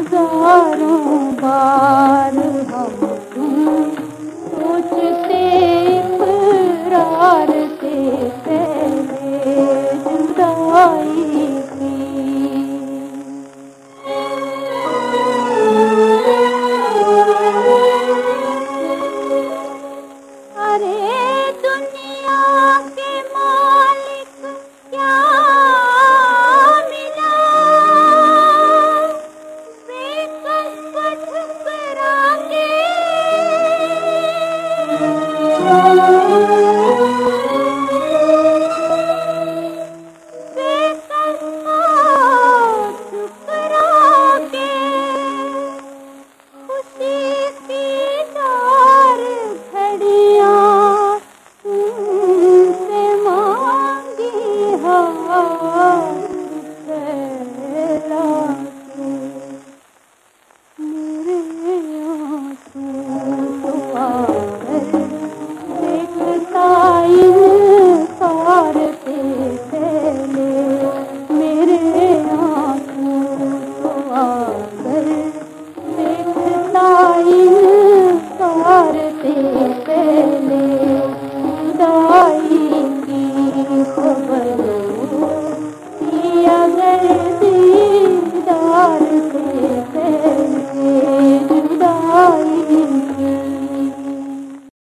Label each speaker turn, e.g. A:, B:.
A: हजारों बार